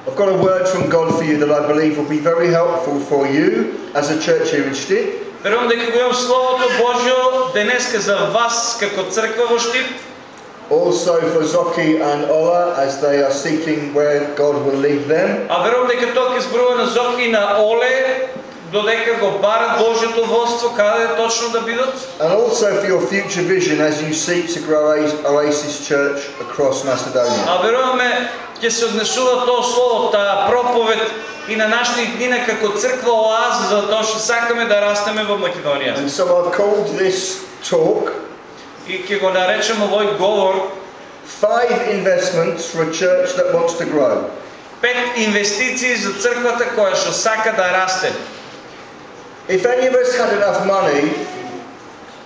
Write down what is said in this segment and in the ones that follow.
I've got a word from God for you that I believe will be very helpful for you as a church here in Stip. Верувам дека го имам Словото Божјо денеска за вас како црква во Штип, Also for Zoki and Ola as they are seeking where God will lead them. а верувам дека тоа ќе зборува на Зоки и на Оле, додека го барат Божјото водство каде точно да бидат. And also for your future vision as you seek to grow Oasis Church across Macedonia. А веруваме ќе се однесува тоа слово, таа проповед и на нашите днина како црква оаза за тоа што сакаме да растеме во Македонија. And so I've called this talk И ќе го наречем овој говор Five Investments for a Church that Wants to Grow. пет инвестиции за црквата која што сака да расте. If any of us had enough money,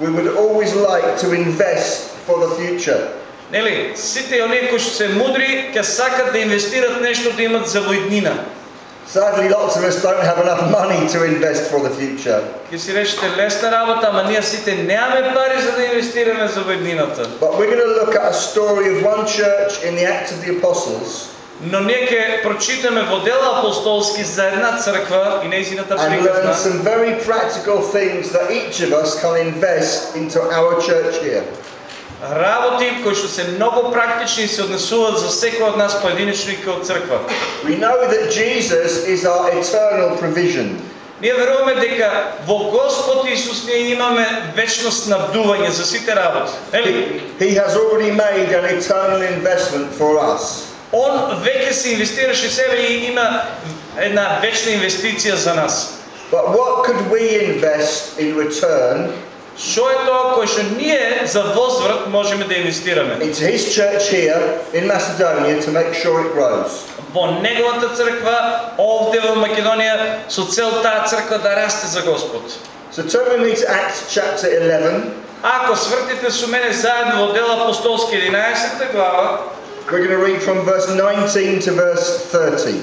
we would always like to invest for the future. Нели, сите оние кои што се мудри ќе сакат да инвестират нешто да имат за во иднина. Sadly, lots of us don't have enough money to invest for the future. Ќе си речете лесна работа, ама ние сите немаме пари за да инвестираме за во иднината. But we're going to look at a story of one church in the Acts of the Apostles Но ние ќе прочитаме во дела апостолски за една црква и нејзината and learn приказна. some very practical things that each of us can invest into our church here. Работи кои што се многу практични и се однесуваат за секој од нас поединечно и како црква. We know that Jesus is our eternal provision. Ние веруваме дека во Господ Исус ние имаме вечно снабдување за сите работи. Нели? He, he has already made an eternal investment for us. Он веќе се инвестираше себе и има една вечна инвестиција за нас. But what could we invest in return Што е тоа кое што ние за возврат можеме да инвестираме? into his church here in Macedonia to make sure it grows? Во неговата црква овде во Македонија со цел таа црква да расте за Господ. So turn with me to Acts chapter 11. Ако свртите со мене заедно во дела апостолски 11 глава, We're going to read from verse 19 to verse 30.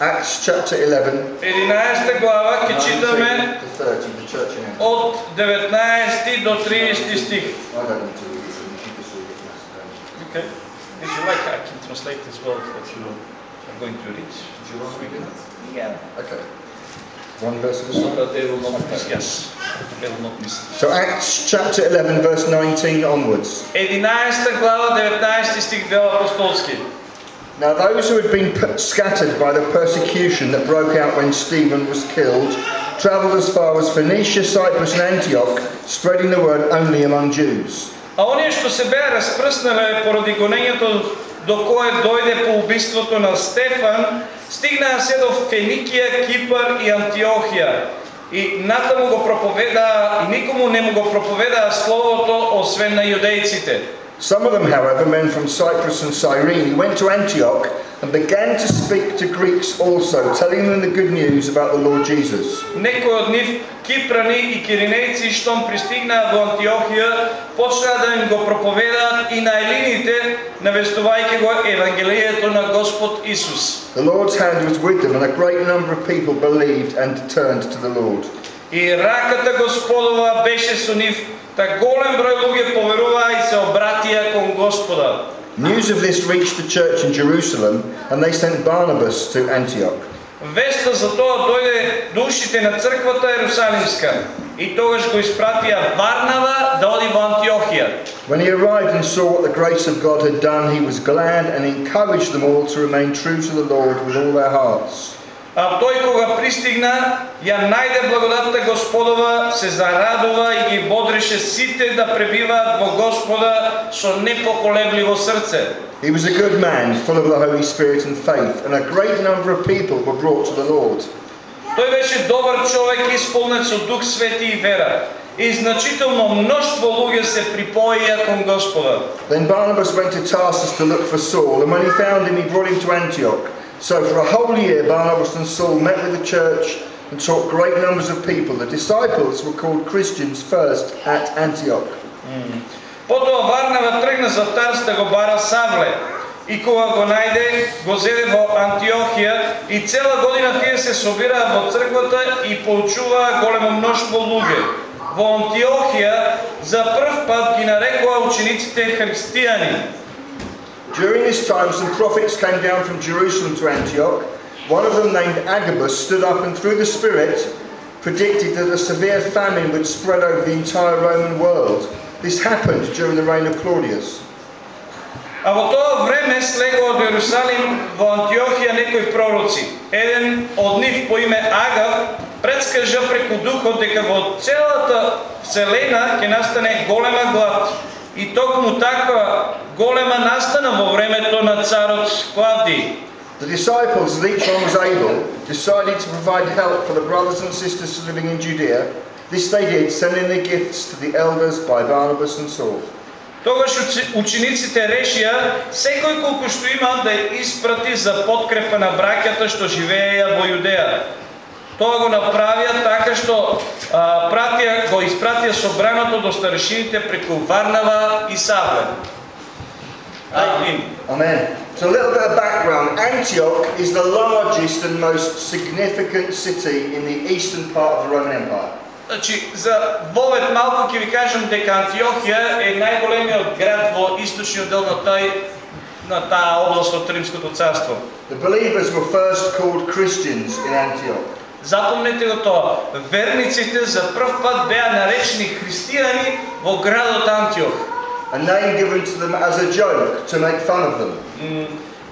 Acts chapter 11. 11 глава ќе читаме 19 to 30, the church in Acts. од 19 до 30 стих. I don't need to read it, you just read it in Macedonia. Okay. If you like, I can translate as well what you are going to read. Do you want to read it? Yeah. Okay. One verse at a So time. that they will not miss. Yes. They will not miss. So Acts chapter 11, verse 19 onwards. 11 глава, 19 стих дела апостолски. Now those who had been p- scattered by the persecution that broke out when Stephen was killed travelled as far as Phoenicia, Cyprus and Antioch, spreading the word only among Jews. А оние што се беа распрснале поради гонењето до кое дојде по убиството на Стефан, стигнаа се до Феникија, Кипар и Антиохија. И натаму го проповедаа и никому не му го проповедаа словото освен на јудејците. Some of them, however, men from Cyprus and Cyrene, went to Antioch and began to speak to Greeks also, telling them the good news about the Lord Jesus. Некои од нив, кипрани и киринејци, штом пристигнаа до Антиохија, почнаа да им го проповедаат и на елините, навестувајќи го Евангелието на Господ Исус. The Lord's hand was with them, and a great number of people believed and turned to the Lord. И раката Господова беше со нив, та голем број луѓе поверуваа и се обратија кон Господа. News of this reached the church in Jerusalem, and they sent Barnabas to Antioch. Веста за тоа дојде до ушите на црквата Ерусалимска и тогаш го испратија Варнава да оди во Антиохија. When he arrived and saw what the grace of God had done, he was glad and encouraged them all to remain true to the Lord with all their hearts. А тој кога пристигна, ја најде благодатта Господова, се зарадува и ги бодреше сите да пребиваат во Господа со непоколебливо срце. He was a good man, full of the Holy Spirit and faith, and a great number of people were brought to the Lord. Тој беше добар човек, исполнет со Дух Свети и вера. И значително мноштво луѓе се припоија кон Господа. Then Barnabas went to Tarsus to look for Saul, and when he found him, he brought him to Antioch. So for a whole year, Barnabas and Saul met with the church and taught great numbers of people. The disciples were called Christians first at Antioch. Потоа Варнава тргна за Тарс да го бара Савле. И кога го најде, го зеде во Антиохија и цела година тие се собираа во црквата и поучуваа големо мноштво луѓе. Во Антиохија за прв пат ги нарекоа учениците христијани. During this time, some prophets came down from Jerusalem to Antioch. One of them, named Agabus, stood up and through the Spirit predicted that a severe famine would spread over the entire Roman world. This happened during the reign of Claudius. А во тоа време слегува од Јерусалим во Антиохија некои пророци. Еден од нив по име Агав предскажа преку духот дека во целата вселена ќе настане голема глад. И токму таква голема настана во времето на царот Клавдий. The disciples, as each one was able, decided to provide help for the brothers and sisters living in Judea. This they did, sending their gifts to the elders by Barnabas and Saul. Тогаш учениците решија секој колку што има да испрати за подкрепа на браќата што живееја во Јудеја. Тоа го направија така што а, пратија, го испратија собраното до старешините преку Варнава и Савле. Amen. So a little bit of background. Antioch is the largest and most significant city in the eastern part of the Roman Empire. Значи, за вовет малку ќе ви кажам дека Антиохија е најголемиот град во источниот дел на тој на таа област од Римското царство. The believers were first called Christians in Antioch. Запомнете го тоа. Верниците за прв пат беа наречени христијани во градот Антиох. A name given to them as a joke to make fun of them.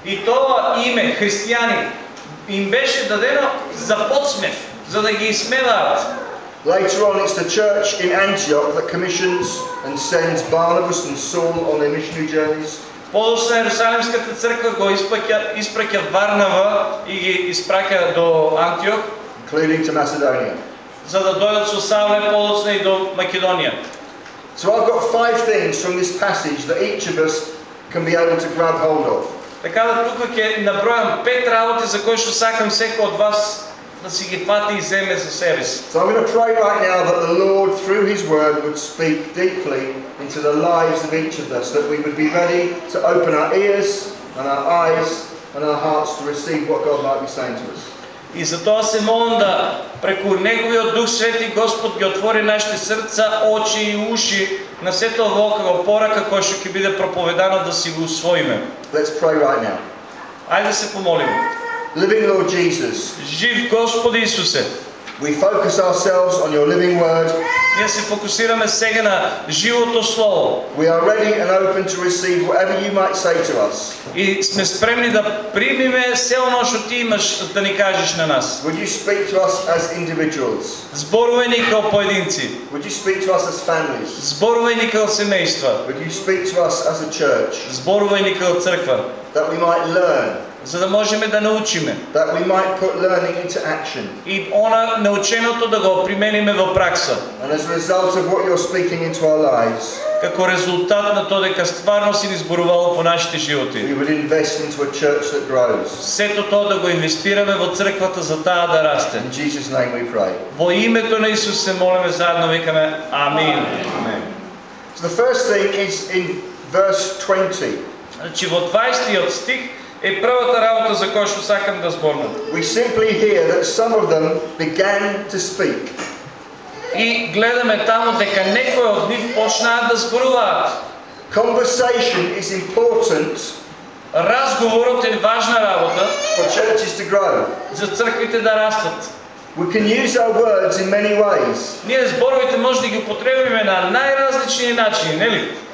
И тоа име христијани им беше дадено за подсмев, за да ги исмеваат. Later on, it's the church in Antioch that commissions and sends Barnabas and Saul on their missionary journeys. Подоцна Ерусалимската црква го испраќа, испраќа Варнава и ги испраќа до Антиох, including to Macedonia. за да дојдат со Савле подоцна и до Македонија. So I've got five things from this passage that each of us can be able to grab hold of. Така да тука ќе набројам пет работи за кои што сакам секој од вас да си ги фати и земе за себе си. So I'm going to pray right now that the Lord, through His Word, would speak deeply into the lives of each of us, that we would be ready to open our ears and our eyes and our hearts to receive what God might be saying to us. И затоа се молам да преку Неговиот Дух Свети Господ ги отвори нашите срца, очи и уши на сето ово како порака која што ќе биде проповедано да си го усвоиме. Let's pray right now. Ајде се помолиме. Living Lord Jesus, Жив Господи Исусе, we focus ourselves on your living Word. ние се фокусираме сега на живото Слово We are ready and open to receive whatever you might say to us. и сме спремни да примиме се оно што Ти имаш да ни кажеш на нас. Would you speak to us as individuals? Зборувај ни како поединци, Would you speak to us as families? зборувај ни како семејства, Would you speak to us as a church? зборувај ни како црква, That we might learn, за да можеме да научиме that we might put learning into action. и она наученото да го примениме во пракса. And as a result of what you're speaking into our lives, Како резултат на тоа дека стварно си ни зборувало по нашите животи. we would invest into a church that grows. Сето тоа да го инвестираме во црквата за таа да расте. In Jesus' name we pray. Во името на Исус се молиме заедно викаме Амин. Amen. So the first thing is in verse 20. Значи во 20 стих е првата работа за која што сакам да зборнам. We simply hear that some of them began to speak. И гледаме таму дека некои од нив почнаа да зборуваат. Conversation is important Разговорот е важна работа for churches to grow. за црквите да растат. We can use our words in many ways. Ние зборовите може да ги употребиме на најразлични начини, нели?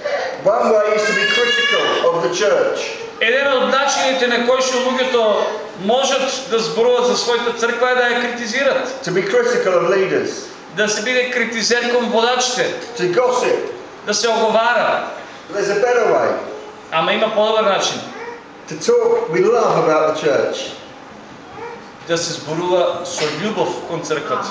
One way is to be critical of the church. Еден од начините на кои што луѓето можат да зборуваат за својата црква е да ја критизират, To be critical of leaders. да се биде критизер кон водачите, To gossip. да се оговара. But there's a better way. Ама има подобар начин To talk with love about the church. да се зборува со љубов кон црквата,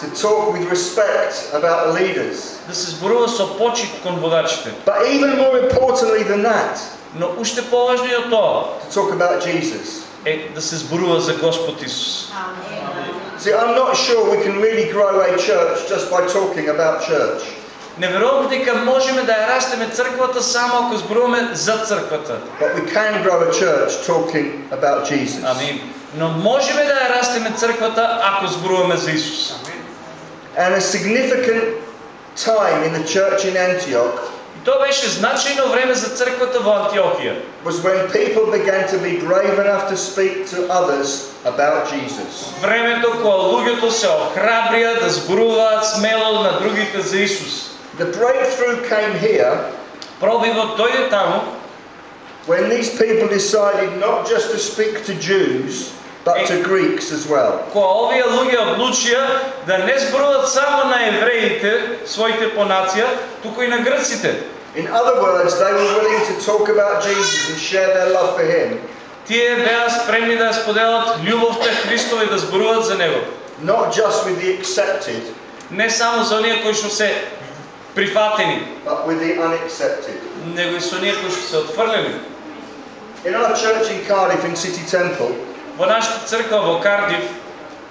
To talk with respect about the leaders. да се зборува со почит кон водачите. But even more importantly than that, Но уште поважно од тоа to talk about Jesus. е да се зборува за Господ Исус. See, I'm not sure we can really grow a church just by talking about church. Не верувам дека можеме да ја растеме црквата само ако зборуваме за црквата. But we can grow a church talking about Jesus. Амин. Но можеме да ја растеме црквата ако зборуваме за Исус. And a significant time in the church in Antioch И тоа беше значајно време за црквата во Антиохија. was when people began to be brave enough to speak to others about Jesus. Времето кога луѓето се охрабрија да зборуваат смело на другите за Исус. The breakthrough came here Пробивот дојде таму when these people decided not just to speak to Jews, but to Greeks as well. кога овие луѓе одлучија да не зборуваат само на евреите, своите по нација, туку и на грците. In other words, they were willing to talk about Jesus and share their love for him, Тие беа спремни да ја споделат љубовта Христова и да зборуваат за него. not just with the accepted, Не само за оние кои што се прифатени, but with the unaccepted. него и со оние кои што се отфрлени. In our church in Cardiff in City Temple, Во нашата црква во Кардив,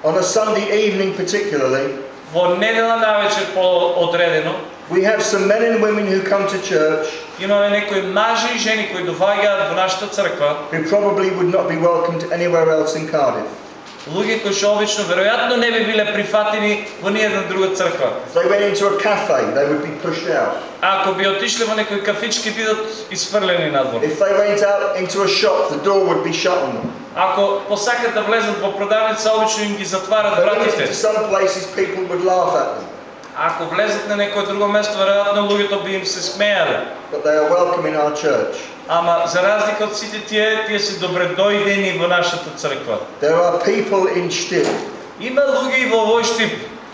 on a Sunday evening particularly, во недела навечер по-одредено, we have some men and women who come to church имаме некои мажи и жени кои доаѓаат во нашата црква, who probably would not be welcomed anywhere else in Cardiff. Луѓе кои што обично веројатно не би биле прифатени во ниедна друга црква. If they went into a cafe, they would be pushed out. А ако би отишле во некој кафички бидат изфрлени надвор. If they went out into a shop, the door would be shut on them. Ако посакат да влезат во продавница, обично им ги went вратите. into some places, people would laugh at them, Ако влезат на некое друго место, веројатно луѓето би им се смеале. but they are welcome in our church. Ама за разлика од сите тие, тие се добредојдени во нашата црква. There are people in Still Има луѓе во овој штип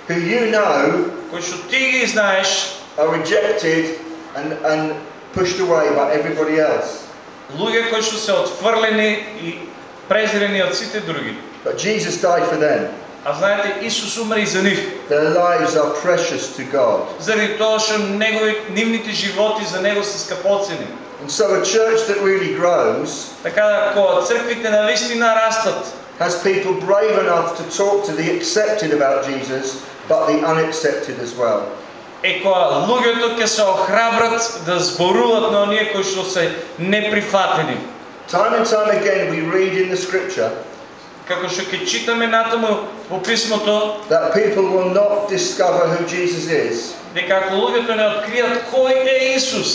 who you know кои што ти ги знаеш, are rejected and, and pushed away by everybody else. луѓе кои што се отфрлени и презрени од сите други. But Jesus died for them. А знаете, Исус умре и за нив. Their lives are precious to God. Заради тоа што негови нивните животи за него се скапоцени. And so a church that really grows Така да кога црквите навистина растат, has people brave enough to talk to the accepted about Jesus, but the unaccepted as well. е кога луѓето ќе се охрабрат да зборуваат на оние кои што се неприфатени. Time and time again, we read in the scripture Како што ќе читаме натаму во писмото, that people will not discover who Jesus is дека ако луѓето не откријат кој е Исус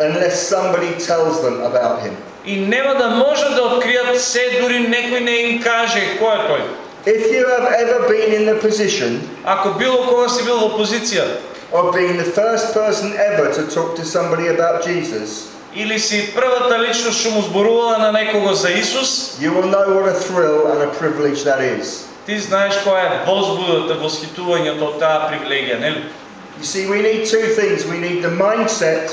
unless somebody tells them about him. и нема да можат да откријат се дури некој не им каже кој е тој. If you have ever been in the position Ако било кога си бил во позиција of being the first person ever to talk to somebody about Jesus, или си првата личност што му зборувала на некого за Исус, you will know what a thrill and a privilege that is. ти знаеш која е возбудата, восхитувањето од таа привилегија, нели? You see, we need two things. We need the mindset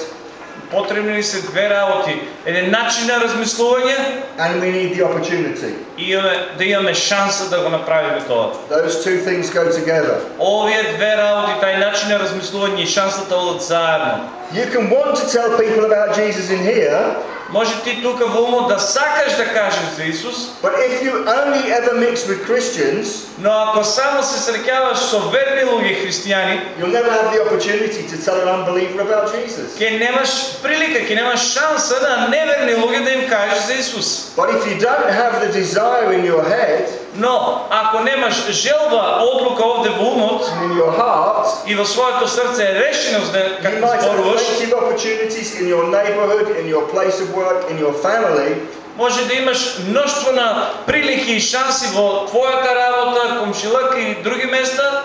Потребни ни се две работи. Еден начин на размислување and we need the opportunity. и имаме, да имаме шанса да го направиме тоа. Those two things go together. Овие две работи, тај начин на размислување и шансата одат заедно. You can want to tell people about Jesus in here, Може ти тука во умот да сакаш да кажеш за Исус, but if you only ever mix with Christians, но ако само се среќаваш со верни луѓе христијани, you'll never have the opportunity to tell an unbeliever about Jesus. ќе немаш прилика, ќе немаш шанса на неверни луѓе да им кажеш за Исус. But if you don't have the desire in your head Но ако немаш желба, одлука овде во умот and in your heart, и во своето срце решеност да како зборуваш, plenty of opportunities in your neighborhood, in your place of work, in your family, може да имаш мноштво на прилики и шанси во твојата работа, комшилак и други места,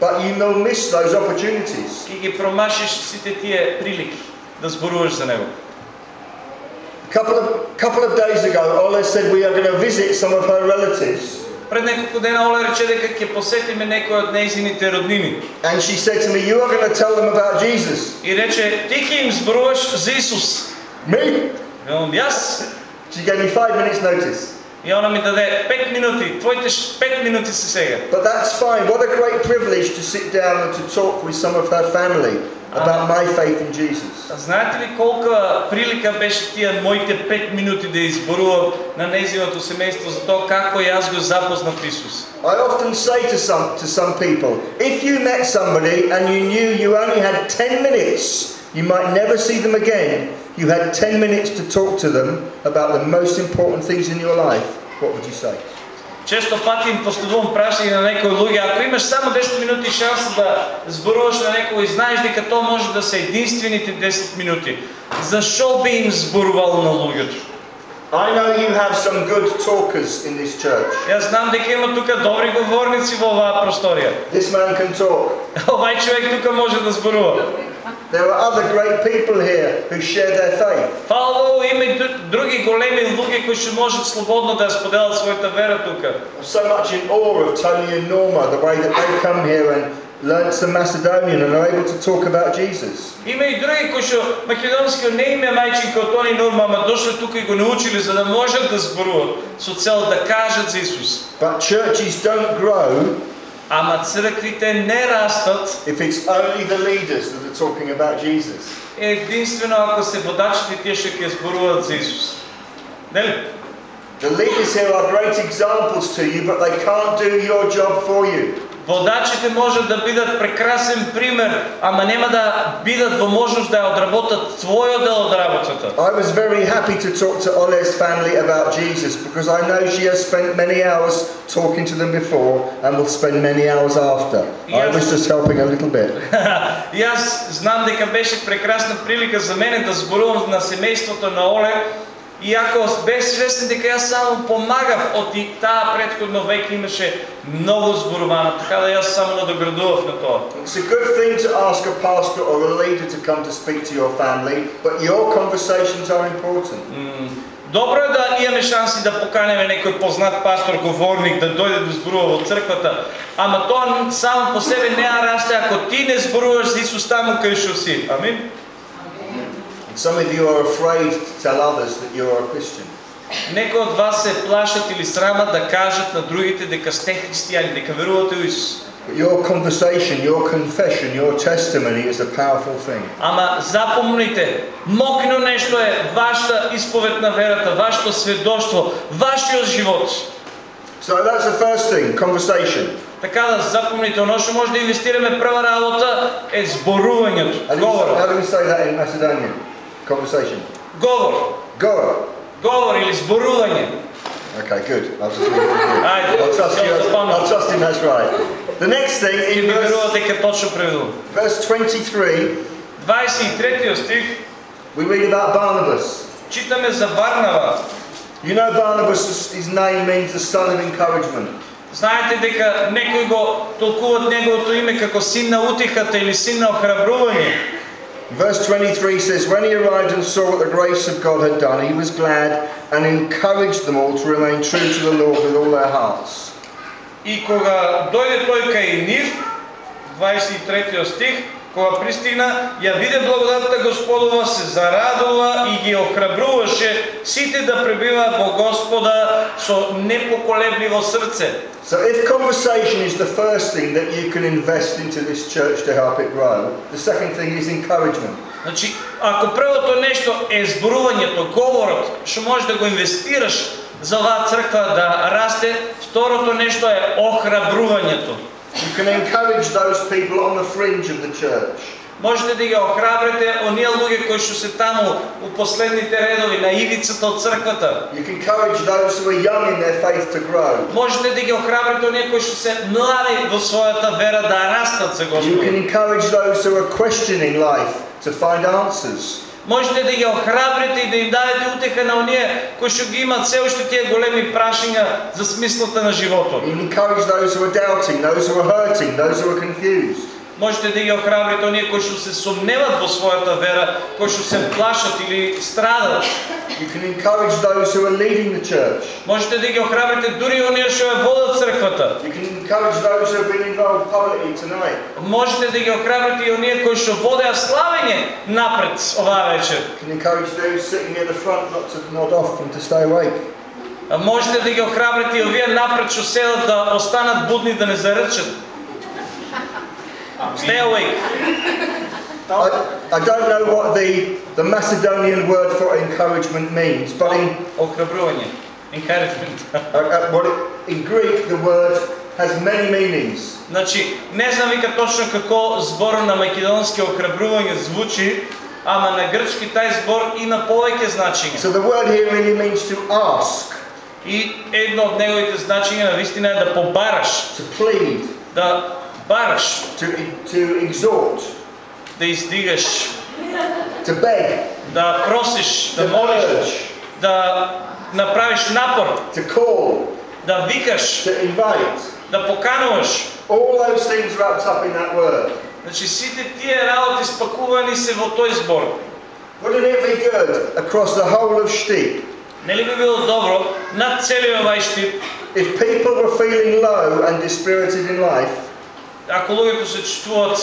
but you will miss those opportunities. ги промашиш сите тие прилики да зборуваш за него. A couple of, couple of days ago, Ola said we are going to visit some of her relatives. Пред неколку дена Оле рече дека ќе посетиме некои од нејзините роднини. And she said to me, You are going to tell them about Jesus. И рече, ти ќе им зборуваш за Исус. Me? Велам, јас. She gave me five minutes' notice. И она ми даде 5 минути. Твоите 5 минути се сега. But that's fine. What a great privilege to sit down and to talk with some of her family about my faith in Jesus. А Знаете ли колка прилика беше тие моите 5 минути да изборувам на нејзиното семејство за тоа како јас го запознав Исус? I often say to some, to some people, if you met somebody and you knew you only had 10 minutes, you might never see them again, you had 10 minutes to talk to them about the most important things in your life, what would you say? Често пати им поставувам прашање на некои луѓе, ако имаш само 10 минути шанса да зборуваш на некој и знаеш дека тоа може да се единствените 10 минути, зашо би им зборувал на луѓето? I know you have some good talkers in this church. Јас знам дека има тука добри говорници во оваа просторија. This man can talk. Овај човек тука може да зборува. There are other great people here who share their faith. Фала Богу, има и дру- други големи луѓе кои што можат слободно да ја споделат својата вера тука. I'm so much in awe of Tony and Norma, the way that they come here and learn some Macedonian and are able to talk about Jesus. Има и други кои што македонскиот не им е мајчинка од Тони Норма, ама дошле тука и го научиле за да можат да зборуват со цел да кажат за Исус. But churches don't grow Ама црквите не растат if it's only the leaders that are talking about Jesus. единствено ако се водачите тие што ќе зборуваат за Исус. Нели? The leaders here are great examples to you, but they can't do your job for you. Водачите можат да бидат прекрасен пример, ама нема да бидат во можност да ја одработат својот дел од работата. I was very happy to talk to Ole's family about Jesus because I know she has spent many hours talking to them before and will spend many hours after. I was just helping a little bit. Аз знам дека беше прекрасна прилика за мене да зборувам на семејството на Олег, иако бев свесен дека јас само помагав од и таа предходно веќе имаше многу зборувано, така да јас само надоградував на тоа. It's a good thing to ask a pastor or a leader to come to speak to your family, but your conversations are important. М, Добро е да имаме шанси да поканеме некој познат пастор, говорник да дојде да зборува во црквата, ама тоа само по себе не расте ако ти не зборуваш за Исус таму кај што си. Амин. And some of you are afraid to tell others that you are a Christian. Некои од вас се плашат или срамат да кажат на другите дека сте христијани, дека верувате во Исус. But your conversation, your confession, your testimony is a powerful thing. Ама запомнite, мокно нешто е вашата исповед на верата, вашето сведоштво, вашиот живот. So that's the first thing, conversation. Така да запомните, оно што може да инвестираме прва работа е зборувањето, How do, we, how говорот. do we say that in Macedonian? Conversation. Говор, Go. говор или зборување. Okay, good. I'll just leave it with you. Ајде, I'll trust you. ќе I'll, запомнам. trust him. That's right. The next thing Ќе in ви verse, верувам дека точно преведувам. verse 23, 23 стих, we read about Barnabas. читаме за Варнава. You know Barnabas, his name means the son of encouragement. Знаете дека некои го толкуват неговото име како син на утихата или син на охрабрување. Verse 23 says, When he arrived and saw what the grace of God had done, he was glad and encouraged them all to remain true to the Lord with all their hearts. И кога дојде тој кај нив, 23 стих, кога пристигна, ја виде благодатта Господова, се зарадува и ги охрабруваше сите да пребиваат во Господа со непоколебливо срце. So, if conversation is the first thing that you can invest into this church to help it grow, the second thing is encouragement. Значи, ако првото нешто е зборувањето, говорот, што можеш да го инвестираш за оваа црква да расте, второто нешто е охрабрувањето. You can encourage those people on the fringe of the church. Можете да ги охрабрите оние луѓе кои што се таму у последните редови на ивицата од црквата. You can encourage those who are young in their faith to grow. Можете да ги охрабрите оние кои што се млади во својата вера да растат за You Господ. can encourage those who are questioning life to find answers. Можете да ги охрабрите и да им дадете утеха на оние кои што ги имаат се уште тие големи прашања за смислата на животот. Encourage those who are doubting, those who are hurting, those who are confused. Можете да ги охрабрите оние кои што се сомневат во својата вера, кои што се плашат или страдат. You can encourage those who are leading the church. Можете да ги охрабрите дури оние што ја водат црквата. You can encourage those who have been involved publicly tonight. Можете да ги охрабрите и оние кои што водеа славење напред оваа вечер. You can encourage those sitting near the front not to nod off and to stay awake. Можете да ги охрабрите и овие напред што седат да останат будни да не заречат. Stay awake. I, I don't know what the, the Macedonian word for encouragement means, but in, Охрабрување. Encouragement. uh, uh, what it, in Greek the word has many meanings. Значи, не знам вика точно како збор на македонски охрабрување звучи, ама на грчки тај збор има повеќе значење. So the word here really means to ask. И едно от неговите значения наистина е да побараш, to plead, да бараш, to, to exhort, да издигаш, to beg, да просиш, да to молиш, urge, да направиш напор, to call, да викаш, to invite. да покануваш. All those things wrapped up in that word. Значи сите тие работи спакувани се во тој збор. Wouldn't it be good across the whole of Steep Нели би било добро над целиот овај штип, if people were feeling low and dispirited in life ако луѓето се чувствуваат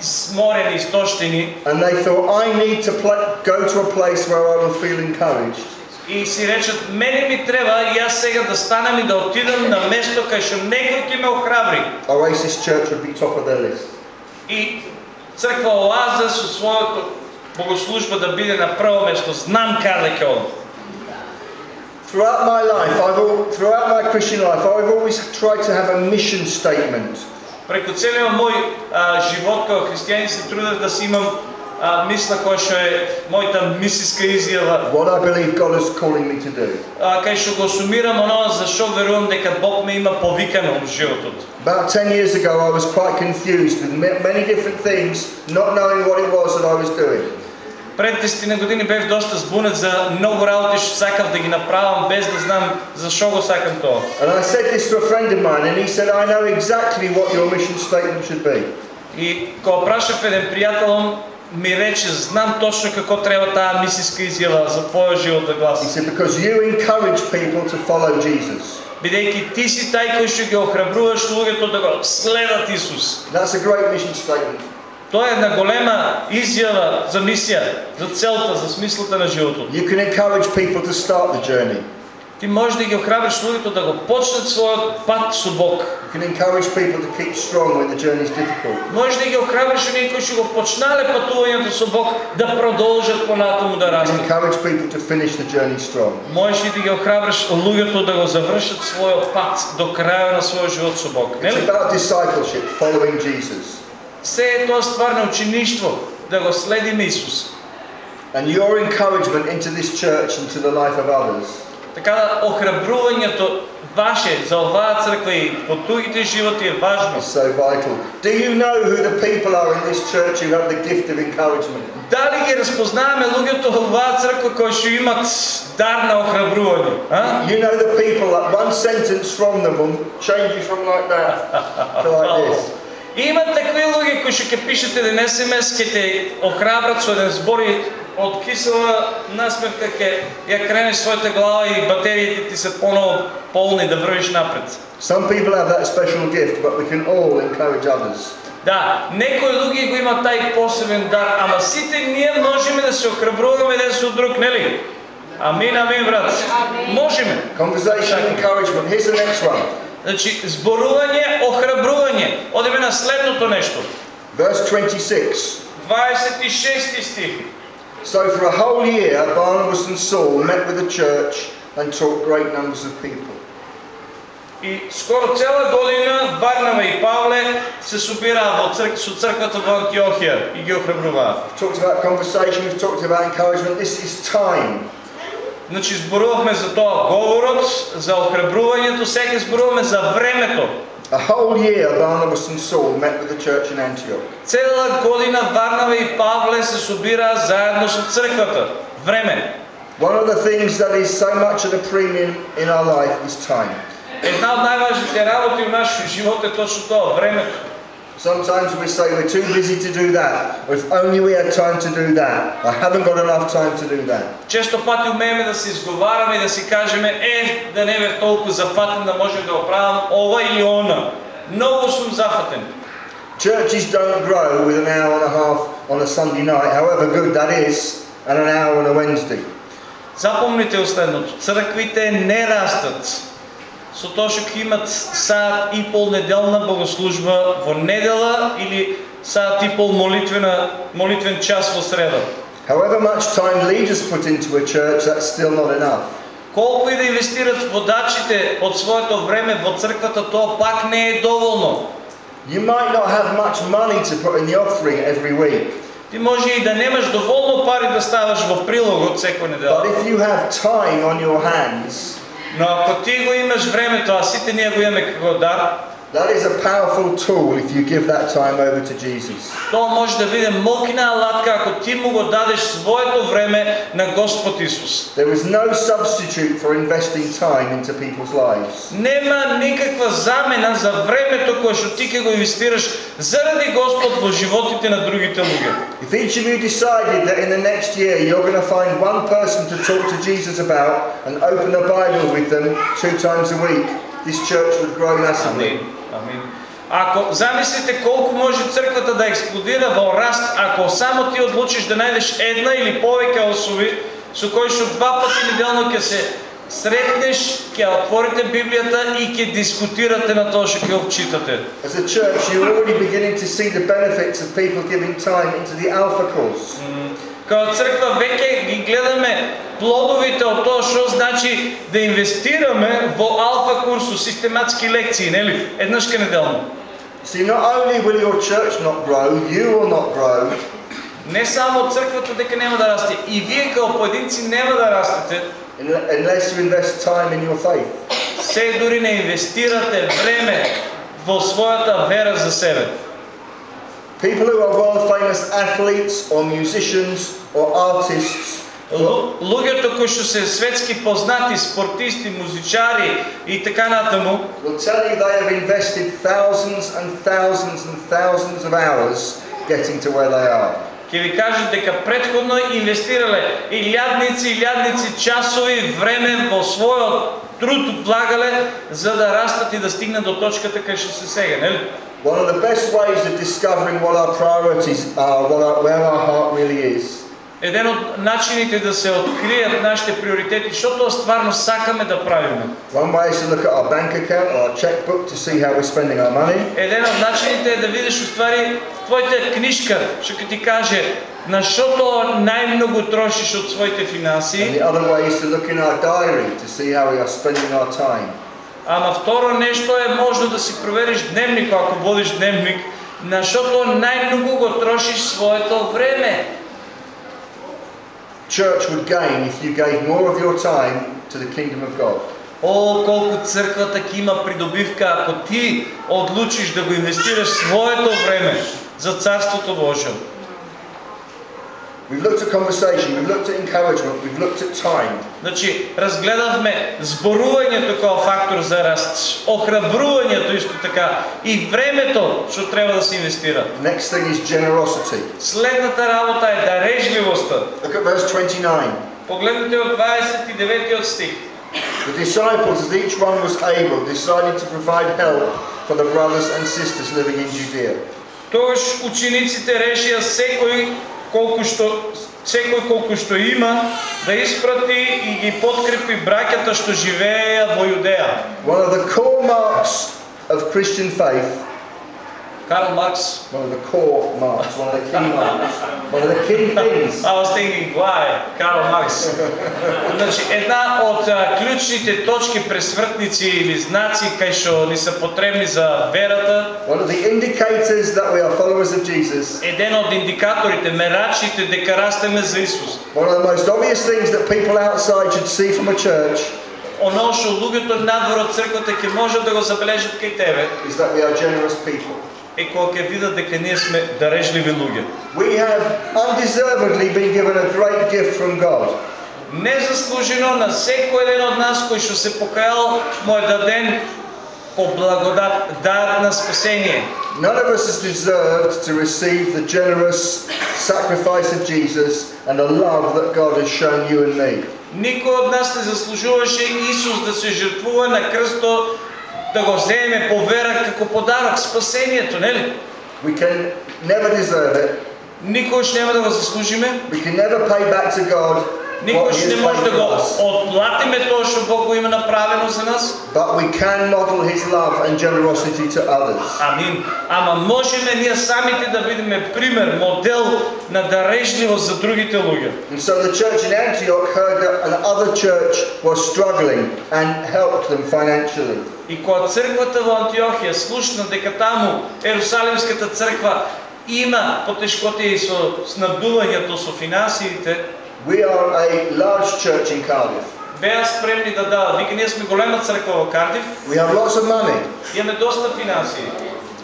изморени, истоштени and they thought, I need to pla- go to a place where I will feel encouraged? и си речат, мене ми треба и аз сега да станам и да отидам на место кај што некој ќе ме охрабри. Oasis Church would be top of their list. И црква Оаза со својото богослужба да биде на прво место. Знам каде ќе одам. Throughout my life, I've al- throughout my Christian life, I've always tried to have a mission statement. Преку целиот мој а, живот како христијанин се трудев да си имам а, мисла која што е мојата мисиска изјава, What I believe God is calling me to do. а, кај што го сумирам оно за што верувам дека Бог ме има повикано во животот. About 10 years ago, I was quite confused with ma- many different things, not knowing what it was that I was doing. Пред 10 години бев доста збунет за многу работи што сакав да ги направам без да знам за што го сакам тоа. And I said this to a friend of mine, and he said, I know exactly what your mission statement should be. И кога прашав еден пријател, ми рече, знам точно како треба таа мисиска изјава за твојот живот да He гласи. said, because you encourage people to follow Jesus. Бидејќи ти си тај кој што ги охрабруваш луѓето да го следат Исус. That's a great mission statement. Тоа е една голема изјава за мисија, за целта, за смислата на животот. You can encourage people to start the journey. Ти можеш да ги охрабриш луѓето да го почнат својот пат со Бог. You can encourage people to keep strong when the journey is difficult. Можеш да ги охрабриш оние кои што го почнале патувањето со Бог да продолжат понатаму да растат. encourage people to finish the journey strong. Можеш и да ги охрабриш луѓето да го завршат својот пат до крајот на својот живот со Бог. It's Нели? about discipleship, following Jesus. Се е тоа ствар на учеништво, да го следиме Исус. And your encouragement into this church and to the life of others Така да охрабрувањето ваше за оваа црква и во другите животи е важно. is so vital. Do you know who the people are in this church who have the gift of encouragement? Дали ги разпознаваме луѓето во оваа црква кои што имат дар на охрабрување? А? You know the people that one sentence from them will change you from like that to like this. Има такви луѓе кои што ќе пишете еден СМС, ќе те охрабрат со еден збор и од кисела насмевка ќе ја кренеш својата глава и батериите ти се поново полни да врвиш напред. Some people have that special gift, but we can all encourage others. Да, некои луѓе го имаат тај посебен дар, ама сите ние можеме да се охрабруваме еден со друг, нели? Амин, амин, брат. Можеме. Conversation and encouragement. Here's the next one. Значи, зборување, охрабрување. Одиме на следното нешто. Verse 26. 26 стих. So for a whole year, Barnabas and Saul met with the church and taught great numbers of people. И скоро цела година Варнава и Павле се собираат во црк, со црквата во Антиохија и ги охрабруваат. We've talked about conversation, we've talked about encouragement. This is time. Значи зборувавме за тоа говорот, за охрабрувањето, сега зборуваме за времето. A whole year, Barnabas and Saul met with the church in Antioch. Цела година Варнава и Павле се собираат заедно со црквата. Време. One of the things that is so much at a premium in our life is time. Една од најважните работи во нашиот живот е точно тоа, времето. Sometimes we say we're too busy to do that, or if only we had time to do that. I haven't got enough time to do that. Често пати умееме да се изговараме и да си кажеме, е, да не бев толку зафатен да можем да оправам ова или она. Многу сум зафатен. Churches don't grow with an hour and a half on a Sunday night, however good that is, and an hour on a Wednesday. Запомнite следното. Црквите не растат со тоа што ќе имат саат и пол неделна богослужба во недела или саат и пол молитвена, молитвен час во среда. However much time leaders put into a church, that's still not enough. Колку и да инвестират водачите од своето време во црквата, тоа пак не е доволно. You might not have much money to put in the offering every week, Ти може и да немаш доволно пари да ставаш во прилог од секој недела. but if you have time on your hands, Но ако ти го имаш времето, а сите ние го имаме како дар, that is a powerful tool if you give that time over to Jesus. тоа може да биде мокина алатка ако ти му го дадеш своето време на Господ Исус. There is no substitute for investing time into people's lives. Нема никаква замена за времето кое што ти ќе го инвестираш заради Господ во животите на другите луѓе. If each of you decided that in the next year you're going to find one person to talk to Jesus about and open a Bible with them two times a week, this church would grow massively. Амин. Амин. Ако замислите колку може црквата да експлодира во раст, ако само ти одлучиш да најдеш една или повеќе особи со кои што два пати неделно ќе се сретнеш, ќе отворите Библијата и ќе дискутирате на тоа што ќе го читате. As a church, you're already beginning to see the benefits of people giving time into the Alpha course. Као црква веќе ги гледаме плодовите од тоа што значи да инвестираме во алфа курсу, систематски лекции, нели? Еднаш неделно. See, not only will your church not grow, you will not grow, Не само црквата дека нема да расте, и вие како поединци нема да растете, un- unless you invest time in your faith. се дори не инвестирате време во својата вера за себе. People who are world famous athletes or musicians or artists Лу- Луѓето кои што се светски познати, спортисти, музичари и така натаму, will tell you they have invested thousands and thousands and thousands of hours getting to where they are. ќе ви кажат дека предходно инвестирале илјадници, илјадници часови време во својот труд влагале за да растат и да стигнат до точката кај што се сега, нели? One of the best ways of discovering what our priorities are, what our, where our heart really is, Еден од начините да се откријат нашите приоритети, што тоа стварно сакаме да правиме. one way is to look at our bank account or our checkbook to see how we're spending our money. Еден од начините е да видиш уствари твојата книжка, што ќе ти каже на што тоа најмногу трошиш од своите And финанси, the other way is to look in our diary to see how we are spending our time. Ама второ нешто е можно да си провериш дневник, ако водиш дневник, на што најмногу го трошиш своето време. Church would gain if you gave more of your time to the kingdom of God. О, колку црквата ќе има придобивка ако ти одлучиш да го инвестираш своето време за Царството Божие. We've looked at conversation, we've looked at encouragement, we've looked at time. Значи, разгледавме зборувањето како фактор за раст, охрабрувањето исто така и времето што треба да се инвестира. Next thing is generosity. Следната работа е дарежливоста. Look at verse 29. Погледнете од 29 стих. The disciples, as each one was able, decided to provide help for the brothers and sisters living in Judea. Тогаш учениците решија секој колку што секој колку што има да испрати и ги подкрепи браќата што живееја во Јудеја. One of the core marks of Christian faith, Карл Маркс. one of the core marks, one of the key marks, one of the key things I was thinking, why? Карл Маркс. Значи, една од а, клучните точки пресвртници или знаци кај што ни се потребни за верата, One of the indicators that we are followers of Jesus, еден од индикаторите, мерачите дека растеме за Исус. one of the most obvious things that people outside should see from a church Оно што луѓето надвор од црквата ќе можат да го забележат кај тебе, is that we are generous people. е кога ќе видат дека ние сме дарежливи луѓе. We have undeservedly been given a great gift from God. Незаслужено на секој еден од нас кој што се покајал му е даден по благодат дар на спасение. None of us has deserved to receive the generous sacrifice of Jesus and the love that God has shown you and me. Никој од нас не заслужуваше Исус да се жртвува на крсто, да го земе по вера како подарок спасението, нели? We can never deserve it. Никош нема да го заслужиме, We can never pay back to God никош не може да го отплатиме тоа што Бог го има направено за нас. But we can model His love and generosity to others. Амин. Ама можеме ние самите да видиме пример, модел на дарежливост за другите луѓе. And so the church in Antioch heard that another church was struggling and helped them financially. И кога црквата во Антиохија слушна дека таму Ерусалимската црква има потешкоти со снабдувањето со финансиите, We are a large church in Cardiff. беа спремни да дадат. Вика, ние сме голема црква во Кардив, We have lots of money. имаме доста финансии.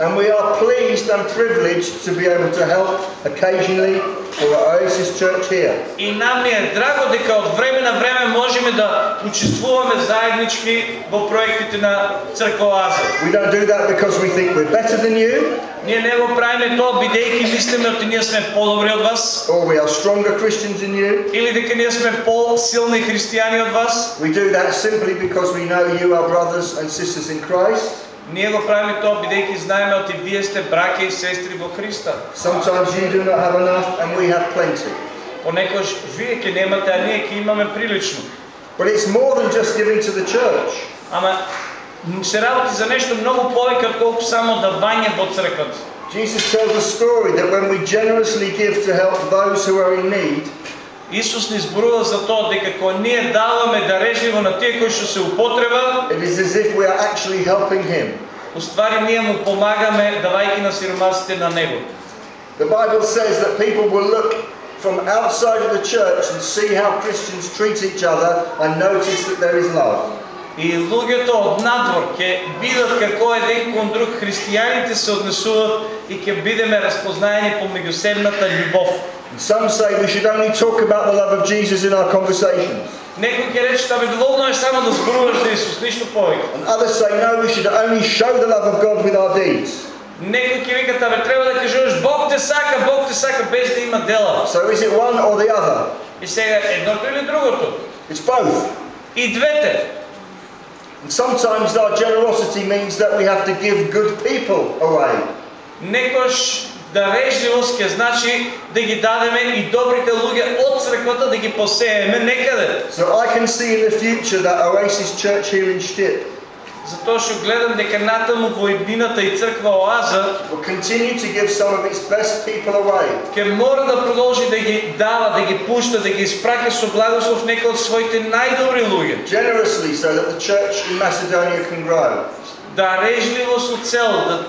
And we are pleased and privileged to be able to help occasionally for Oasis Church here. И нам ни е драго дека од време на време можеме да учествуваме заеднички во проектите на црква Оаза. We don't do that because we think we're better than you Ние не го правиме тоа бидејќи мислиме дека ние сме подобри од вас or we are stronger Christians than you. или дека ние сме по-силни христијани од вас. We do that simply because we know you are brothers and sisters in Christ. Ние го правиме тоа бидејќи знаеме оти вие сте браќа и сестри во Христа. Sometimes you do not have enough and we have plenty. Понекогаш вие ќе немате, а ние ќе имаме прилично. But it's more than just giving to the church. Ама м, се работи за нешто многу повеќе отколку само давање во црквата. Jesus tells a story that when we generously give to help those who are in need, Исус ни зборува за тоа дека кога ние даваме дарежливо на тие кои што се употреба, it is as if we are actually helping Him. уствари ние му помагаме давајќи на сиромасите на него. The Bible says that people will look from outside of the church and see how Christians treat each other and notice that there is love. И луѓето од надвор ќе видат како еден кон друг христијаните се однесуваат и ќе бидеме разпознаени по меѓусебната љубов. And some say we should only talk about the love of Jesus in our conversations. Некој ќе рече, табе доволно е само да зборуваш за Исус, ништо повеќе. And others say no, we should only show the love of God with our deeds. Некој ќе вика, табе треба да кажуваш Бог те сака, Бог те сака без да има дела. So is it one or the other? И сега едното или другото. It's both. И двете. And sometimes our generosity means that we have to give good people away. Некош дарежливост ќе значи да ги дадеме и добрите луѓе од црквата да ги посееме некаде. So I can see in the future that Oasis Church here in Stipp Затоа што гледам дека натаму во едината и црква Оаза will continue to give some of its best people away. ќе мора да продолжи да ги дава, да ги пушта, да ги испраќа со благослов некои од своите најдобри луѓе. generously so that the church in Macedonia can grow. Дарежливо со цел да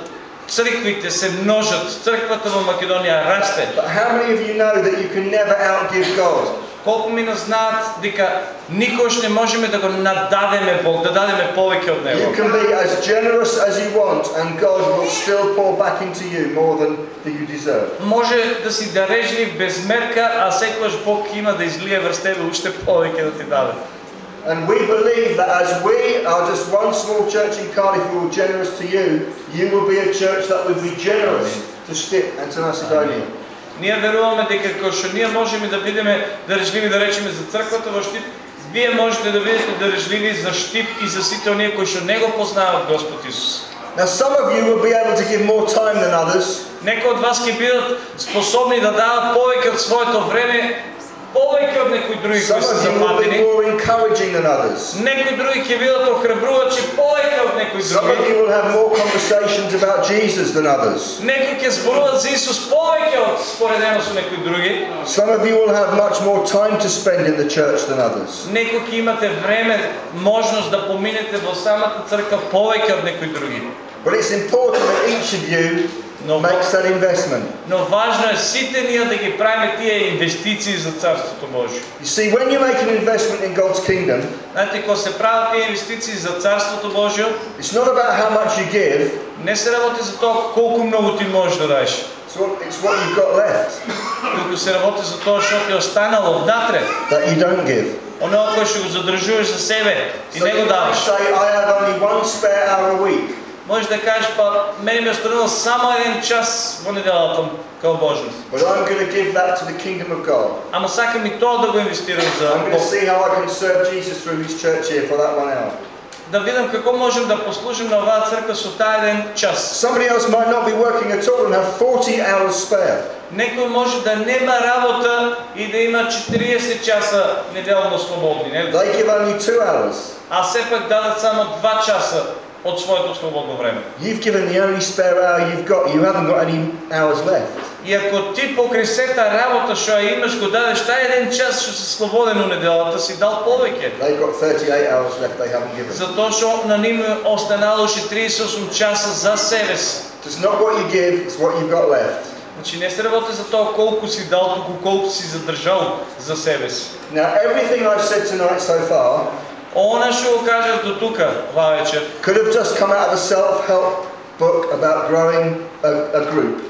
црквите се множат, црквата во Македонија расте. But how many of you know that you can never outgive God? Колку мина знаат дека никош не можеме да го нададеме Бог, да дадеме повеќе од You него. can be as generous as you want and God will still pour back into you more than that you deserve. Може да си дарежлив без мерка, а секогаш Бог има да излие врз тебе уште повеќе да ти даде. And we believe that as we are just one small church in Cardiff who are generous to you, you will be a church that will be generous to Stipp and to Macedonia. Ние веруваме дека кога што ние можеме да бидеме дарежливи да речеме за црквата во Штип, вие можете да бидете дарежливи за Штип и за сите оние кои што не го познаваат Господ Исус. Now some of you will be able to give more time than others, Некои од вас ќе бидат способни да дадат повеќе од своето време, повеќе од некои други some кои се of you will be запатени. more encouraging than others. Некои други ќе бидат охрабрувачи повеќе од некои Some of други. you will have more conversations about Jesus than others. Некои ќе зборуваат за Исус повеќе од споредено со некои други. Some of you will have much more time to spend in the church than others. Некои ќе имате време, можност да поминете во самата црква повеќе од некои други. But it's important that each of you No. makes that investment. Но важно е сите ние да ги правиме тие инвестиции за Царството Божие. You see, when you make an investment in God's kingdom, Знаете, кога се прават тие инвестиции за Царството Божие, it's not about how much you give, не се работи за тоа колку многу ти можеш да дадеш. it's what, it's what you've got left Туку се работи за тоа што ти е останало внатре. that you don't give. Оно кој што го задржуваш за себе и So не го you might даваш. say, I have only one spare hour a week. Можеш да кажеш, па мене ми е останало само еден час во неделата као Божност. But I'm going to give that to the kingdom of God. Ама сакам и тоа да го инвестирам за I'm going to see how I can serve Jesus through his church here for that one hour. Да видам како можем да послужим на оваа црква со таа еден час. Somebody else might not be working at all and have 40 hours spare. Некој може да нема работа и да има 40 часа неделно слободни, не? They give only two hours. а сепак дадат само 2 часа од своето слободно време. You've given the only spare hour you've got. You haven't got any hours left. И ако ти покрај сета работа што ја имаш го дадеш тај еден час што си слободен у неделата си дал повеќе. They've got 38 hours left they haven't given. Затоа што на нив останало уште 38 часа за себе си. It's not what you give, it's what you've got left. Значи не се работи за това колко си дал, тук колко си задържал за себе си. Now, everything I've said tonight so far Она ще го кажа до тук, това вечер. could have just come out of a self-help book about growing a, a group.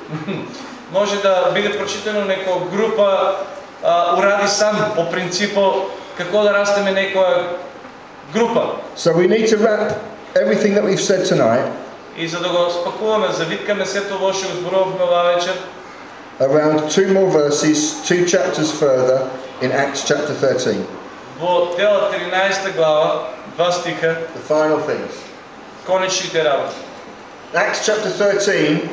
Може да биде прочитано некоја група а, уради сам по принципо како да растеме некоја група. So we need to wrap everything that we've said tonight И за да го спакуваме, завиткаме сето во што го зборувавме оваа вечер, around two more verses, two chapters further in Acts chapter 13. во дела 13 глава, два стиха, The final things. конечните работи. Acts chapter 13,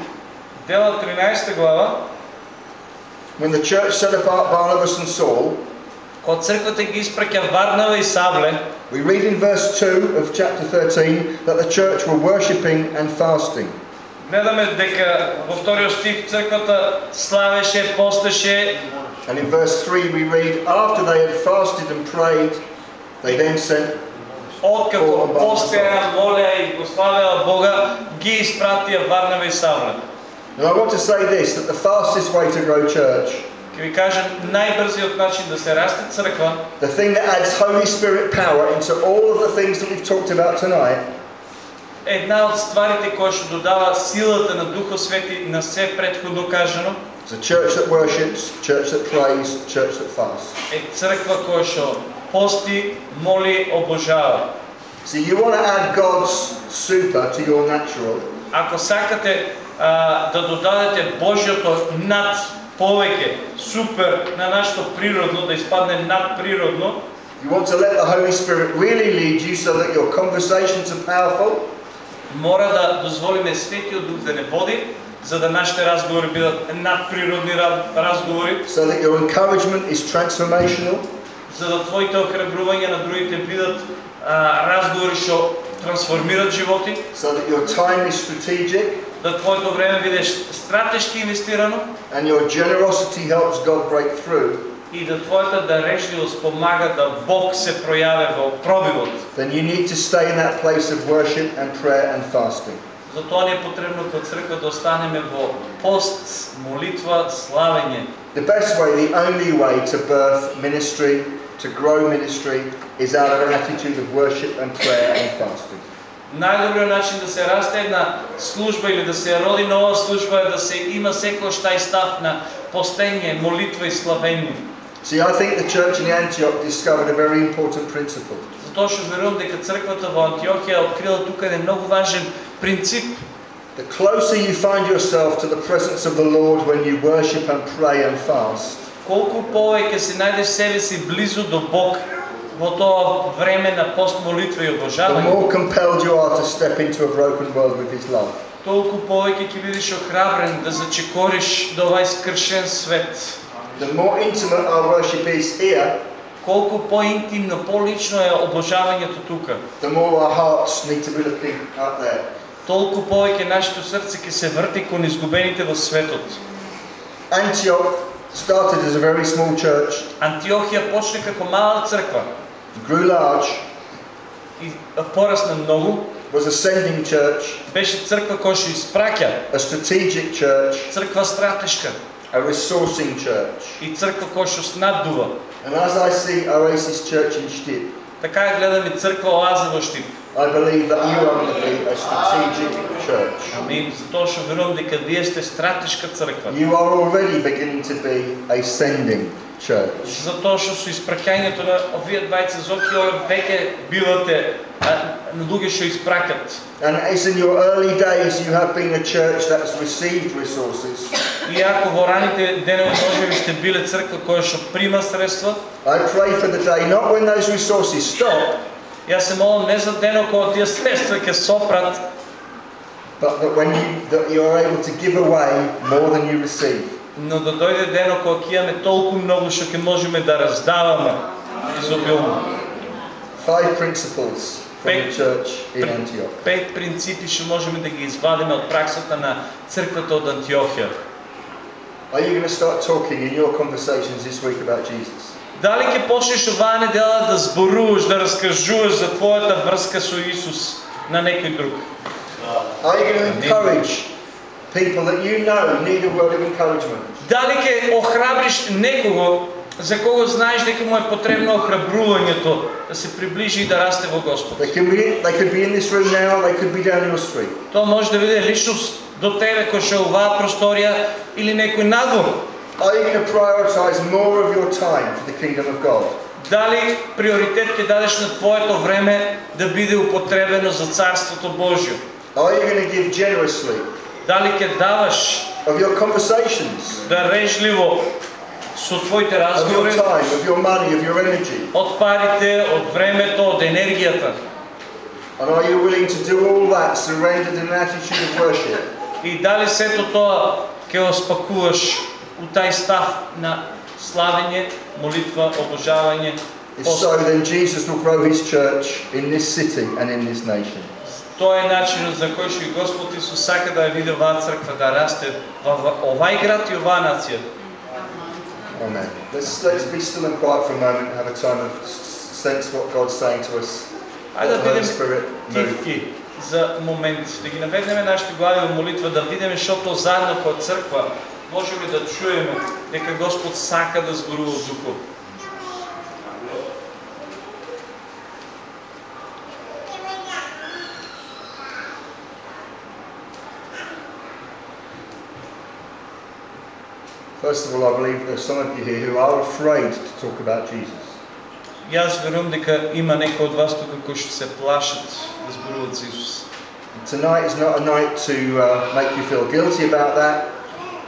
Дела 13 глава, when the church set apart Barnabas and Saul, кога црквата ги испраќа Варнава и Савле, we read in verse 2 of chapter 13 that the church were worshipping and fasting. гледаме дека во вториот стих црквата славеше, постеше And in verse 3 we read, after they had fasted and prayed, they then sent Откако постеа, молеа и го славеа Бога, ги испратија Варнава и Савле. And I want to say this that the fastest way to grow church, Ќе ви кажем најбрзиот начин да се расте црква, the thing that adds Holy Spirit power into all of the things that we've talked about tonight, една од стварите која што додава силата на Духот Свети на се претходно кажано, is a church that worships, church that prays, church that fasts. е црква која што пости, моли, обожава. See, you want to add God's super to your natural, Ако сакате а, да додадете Божјото над повеќе, супер на нашето природно, да испадне над природно, you want to let the Holy Spirit really lead you so that your conversations are powerful, мора да дозволиме Светиот Дух да не води, за да нашите разговори бидат надприродни ра- разговори, so that your encouragement is transformational, за да твоите охрабрувања на другите бидат а, разговори што трансформират животи, so that your time is strategic, да твоето време биде стратешки инвестирано and your generosity helps God break through, и да твоята дарежливост помага да Бог се пројави во пробивот. then you need to stay in that place of worship and prayer and fasting. Затоа ни е потребно како црква да останеме во пост, молитва, славење. The best way, the only way to birth ministry, to grow ministry, is out of an attitude of worship and prayer and fasting. Најдобриот начин да се расте една служба или да се роди нова служба е да се има секојаш тај став на постење, молитва и славење. See, I think the church in Antioch discovered a very important principle. Затоа што верувам дека црквата во Антиохија открила тука еден многу важен принцип. The closer you find yourself to the presence of the Lord when you worship and pray and fast, Колку повеќе се најдеш себе си близу до Бог во тоа време на пост, молитва и the обожавање, more compelled you are to step into a broken world with His love. толку повеќе ќе бидеш охрабрен да зачекориш до овај скршен свет. The more intimate our worship is here, Колку поинтимно, полично е обожавањето тука. the more our hearts need to be looking out there. толку повеќе нашето срце ќе се врти кон изгубените во светот. Antioch started as a very small church, Антиохија почне како мала црква. Grew large, и порасна многу, was a sending church, беше црква која што испраќа, a strategic church, црква стратешка a resourcing church. и црква која што снаддува. And as I see Oasis Church in Stip, Така ја гледам и црква Оаза во Штип. I believe that you are going to be a strategic church. Амин. Затоа што верувам дека вие сте стратешка црква. You are already beginning to be a sending church. Затоа што со испраќањето на овие двајца зоки овие веќе бивате а, на луѓе што испраќат. And as in your early days you have been a church that has received resources, Иако во раните денови можеби сте биле црква која што прима средства, I pray for the day not when those resources stop, Јас се молам не за денот кога тие средства ќе сопрат, but that when you that you are able to give away more than you receive. Но да дојде денот кога ќе имаме толку многу што ќе можеме да раздаваме изобилно. Five principles from the church in Antioch. Пет принципи што можеме да ги извадиме од праксата на црквата од Антиохија. Are you going to start talking in your conversations this week about Jesus? Дали ќе почнеш оваа недела да зборуваш, да раскажуваш за твојата врска со Исус на некој друг? Are you going to encourage People that you know need a word of encouragement. Дали ќе охрабриш некого за кого знаеш дека му е потребно охрабрувањето да се приближи и да расте во Господ. They, can be, they could be in this room now, they could be down your street. Тоа може да биде личност до тебе кој што оваа просторија или некој надвор. Are you going to prioritize more of your time for the kingdom of God? Дали приоритет ќе дадеш на твоето време да биде употребено за Царството Божјо? Are you going to give generously Дали ќе даваш of your conversations, дарежливо со твоите of your разговори, time, of your money, of your energy? од парите, од времето, од енергијата? And are you willing to do all that surrendered in an attitude of worship? И дали сето тоа ќе го спакуваш у тај став на славење, молитва, обожавање? If so, then Jesus will grow his church in this city and in this nation. Тоа е начинот за кој што и Господ Исус сака да ја види оваа црква да расте во овај град и оваа нација. Amen. Let's, let's be still and quiet for a moment and have a time of sense what God's saying to us. Ајде да бидеме тивки за момент, да ги наведеме нашите глави во молитва, да видиме што тоа заедно како црква можеме да чуеме дека Господ сака да зборува духов. First of all, I believe there's some of you here who are afraid to talk about Jesus. Јас верувам дека има некои од вас тука кои што се плашат да зборуваат за Исус. Tonight is not a night to uh, make you feel guilty about that.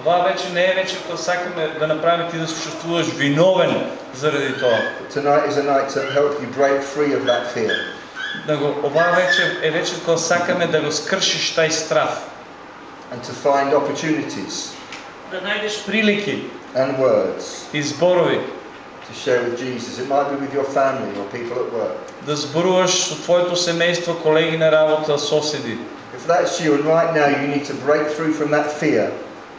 Ова вече не е вечер кога сакаме да направиме ти да се чувствуваш виновен заради тоа. Tonight is a night to help you break free of that fear. Да го, оваа вечер е вечер кога сакаме да го скршиш тај страв. and to find opportunities Да најдеш прилики and words и зборови to share with Jesus. It might be with your family or people at work. да зборуваш со твоето семејство, колеги на работа, соседи. If that's you and right now you need to break through from that fear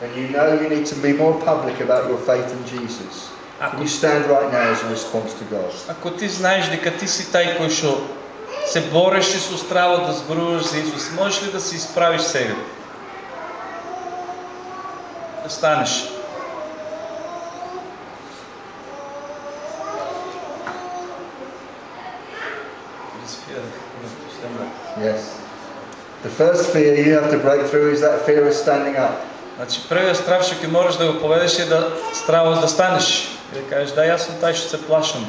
and you know you need to be more public about your faith in Jesus, can Ако, you stand right now as a response to God? ако ти знаеш дека ти си тај кој што се бореше со стравот да зборуваш за Исус, можеш ли да се исправиш сега? Да станеш. Yes. The first fear you have to break through is that fear of standing up. Значи првиот страв што ќе можеш да го поведеш е да стравот да станеш и да кажеш да јас сум тај што се плашам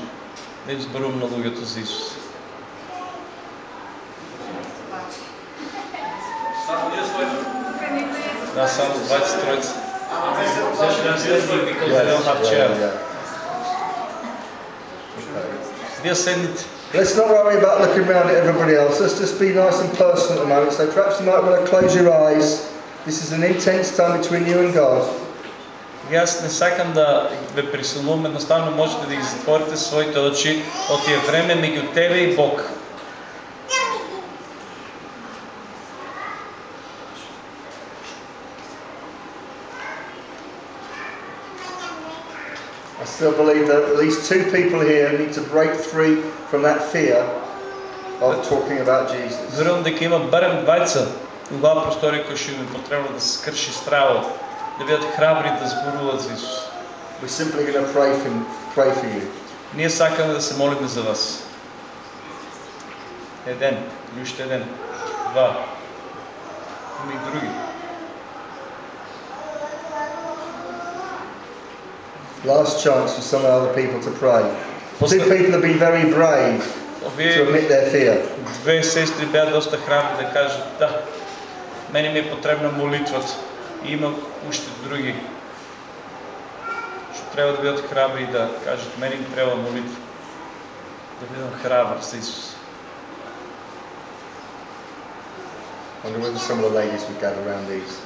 да им зборувам на луѓето за Исус. Да, само 20 тројца. Защо да седни because they don't have chair. Okay. Вие седните. Let's not worry about looking around at everybody else. Let's just be nice and personal at the moment. So perhaps you might want to close your eyes. This is an intense time between you and God. И Аз не сакам да ве присилувам, едноставно можете да ги затворите своите очи од тие време меѓу тебе и Бог. I still believe that at least two people here need to break free from that fear of talking about Jesus. Верувам дека има барем двајца у оваа просторија кои што им е потребно да се скрши стравот, да бидат храбри да зборуваат за Исус. We're simply going to pray for, pray for you. Ние сакаме да се молиме за вас. Еден, и уште еден, два, има и други. Last chance for some other people to pray. Two После- people have been very brave to Овие admit their fear. две сестри беа доста храбри да кажат да, мене ми е потребна молитвата. И има уште други што треба да бидат храбри и да кажат мене ми треба молитва. Да бидам храбар за Исус. I wonder whether some of the ladies would gather around these.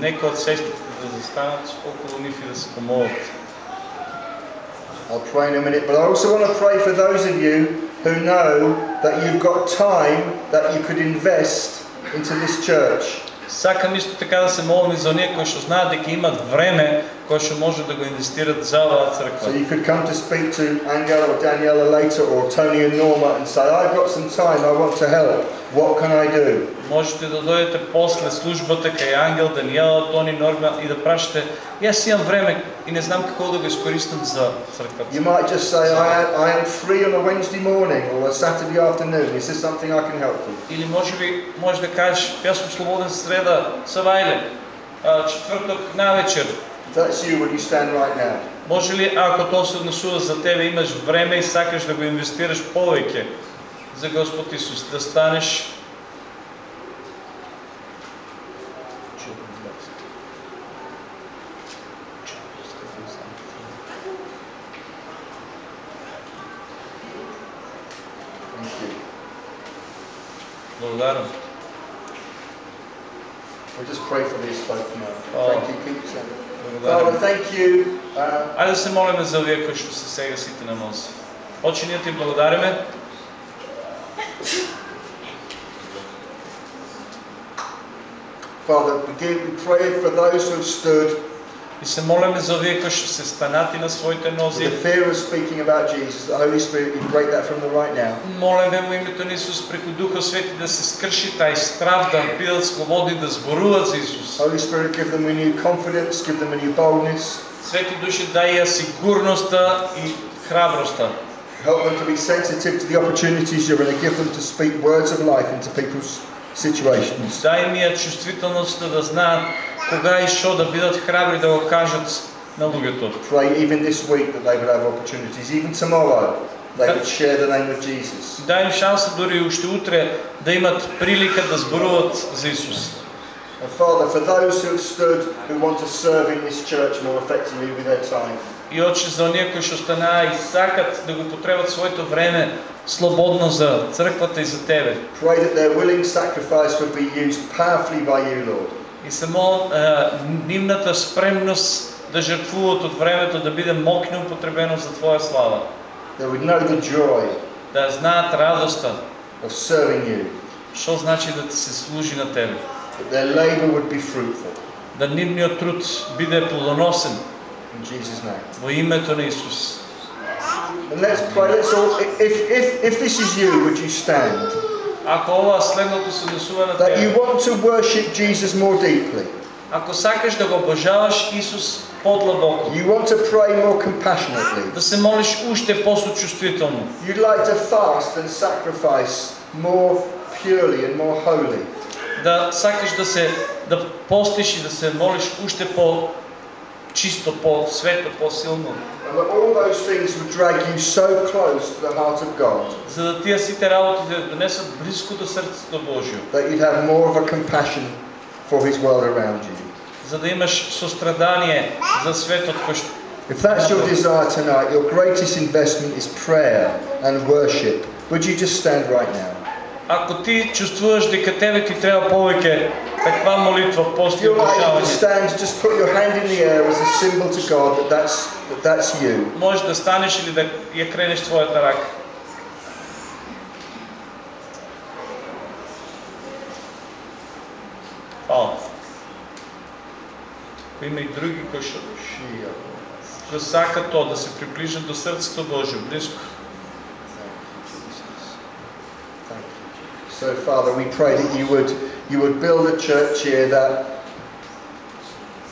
Нека од сестрите да застанат около нив и да се помолат. I'll pray in a minute, but I also want to pray for those of you who know that you've got time that you could invest into this church. Сакам исто така да се молам и за оние кои што знаат дека имат време кои што може да го инвестират за оваа So црква. you could come to speak to Angela or Daniela later or Tony and Norma and say, I've got some time, I want to help. What can I do? Можете да дојдете после службата кај Ангел, Даниела, Тони, Норма и да прашате Јас имам време и не знам како да го искористам за црквата. You might just say, I, I am free on a Wednesday morning or a Saturday afternoon. Is this something I can help with? Или може би може да кажеш Јас сум слободен среда, Савајле, а, четврток навечер. That's you, will you stand right now? Може ли ако тоа се однесува за тебе, имаш време и сакаш да го инвестираш повеќе за Господ Исус, да станеш. Благодарам. We'll just pray for these folk now. Thank you. Father, thank you. Uh, Ajde se molime za uvijek što ste svega siti na mozi. Oče, nije ti. Father, we pray for those who stood И се молиме за овие кои што се станати на своите with нози. the fear of speaking about Jesus. The Holy Spirit, you break that from them right now. Молиме во името на Исус преку Духа Свети да се скрши тај страв да бидат слободни да зборуваат за Исус. Holy Spirit, give them a new confidence, give them a new boldness. Свети Души дај ја сигурноста и храброста. Help them to be sensitive to the opportunities you're going to give them to speak words of life into people's situations. Дај ми ја чувствителноста да знаат кога и што да бидат храбри да го кажат на луѓето. Pray even this week that they would have opportunities, even tomorrow, they would share the name of Jesus. Дај им шанса дури и уште утре да имат прилика да зборуваат за Исус. And Father, for those who have stood who want to serve in this church more effectively with their time, И очи за оние кои што станаа и сакат да го потребат своето време слободно за црквата и за тебе. pray that their willing sacrifice would be used powerfully by you, Lord. И се мол нивната спремност да жртвуваат од времето да биде мокно употребено за твоја слава. They would know the joy Да знаат радоста, of serving you, што значи да ти се служи на тебе. that their labour would be fruitful. Да нивниот труд биде плодоносен In Jesus' name. во името на Исус. And let's pray. Let's all. If if if this is you, would you stand? Ако ова следното се однесува на That you тебе, want to worship Jesus more deeply. ако сакаш да го обожаваш Исус подлабоко, You want to pray more compassionately. да се молиш уште посочувствително, You'd like to fast and sacrifice more purely and more holy. да сакаш да се да постиш и да се молиш уште по чисто, по свето, по-силно, And that all those things would drag you so close to the heart of God за да тия сите работи да донесат близко до срцето Божјо, that you'd have more of a compassion for His world around you. за да имаш сострадание за светот кој што If that's your desire tonight, your greatest investment is prayer and worship. Would you just stand right now? Ако ти чувствуваш дека тебе ти треба повеќе Таква молитва, пост и обучавање? Може да станеш или да ја кренеш твојата рака. Фала. Има и други кои што сака тоа да се приближат до срцето Божјо, близко. So, Father, we pray that you would you would build a church here that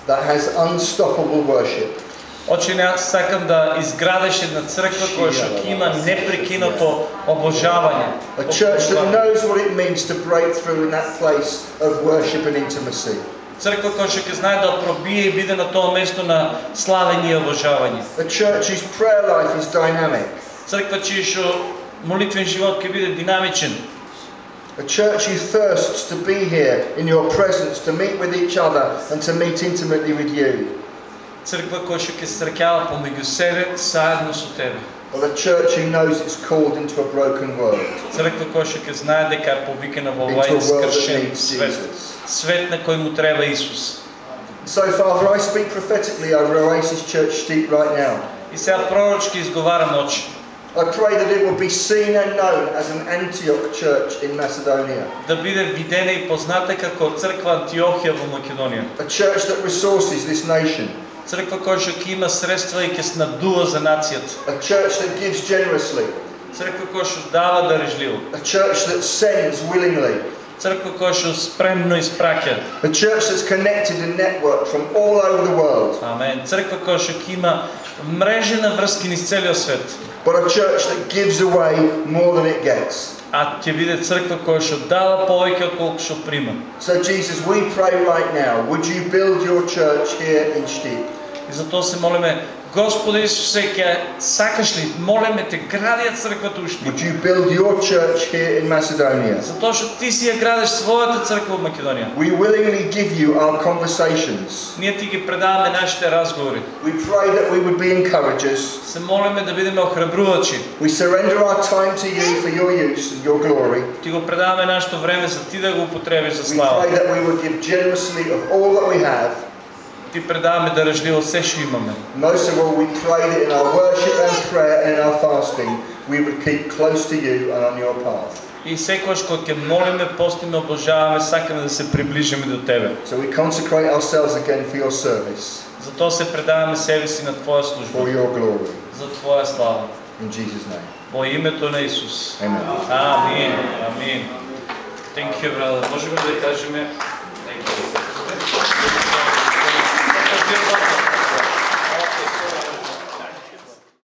that has unstoppable worship. Очи не сакам да изградиш една црква која што ќе има непрекинато обожавање. A church that knows what it means to break through in that place of worship and intimacy. Црква која што ќе знае да пробие и биде на тоа место на славење и обожавање. A church whose prayer life is dynamic. Црква чиј што молитвен живот ќе биде динамичен. A church who thirsts to be here in your presence, to meet with each other and to meet intimately with you. Църква себе a church who knows it's called into a broken world. Црква знае дека е скршен свет. Свет на Исус. So Father, I speak prophetically over Oasis Church Shtip right now. И сега пророчки изговарам очи. I pray that it will be seen and known as an Antioch church in Macedonia, Да биде видена и позната како црква Антиохија во Македонија. a church that resources this nation, Црква која што ќе има средства и ќе снадува за нацијата. a church that gives generously, Црква која што дава дарежливо. a church that sends willingly, црква која што спремно испраќа. A church that's connected and networked from all over the world. Амен. Црква која што ќе има мрежи на връзки низ целия свет. But a church that gives away more than it gets. А ќе биде црква која што дава повеќе отколку што прима. So Jesus, we pray right now, would you build your church here in Shtip? И затоа се молиме, Господи Исусе, ќе сакаш ли, молиме те, гради ја црквата уште. Would you build your church here in Macedonia? Затоа што ти си ја градиш својата црква во Македонија. We willingly give you our conversations. Ние ти ги предаваме нашите разговори. We pray that we would be encouragers. Се молиме да бидеме охрабрувачи. We surrender our time to you for your use and your glory. Ти го предаваме нашето време за ти да го употребиш за We слава. pray that we would give generously of all that we have. Ти предаваме дарежливо се што имаме. Most of all, we pray that in our worship and prayer and in our fasting, we would keep close to you and on your path. И секогаш кога ќе молиме, постиме, обожаваме, сакаме да се приближиме до тебе. So we consecrate ourselves again for your service, Затоа се предаваме себе си на твоја служба, for your glory. за твоја слава. In Jesus' name. Во името на Исус. Amen. Амин. Амин. Thank you, brother. Можеме да кажеме Thank you.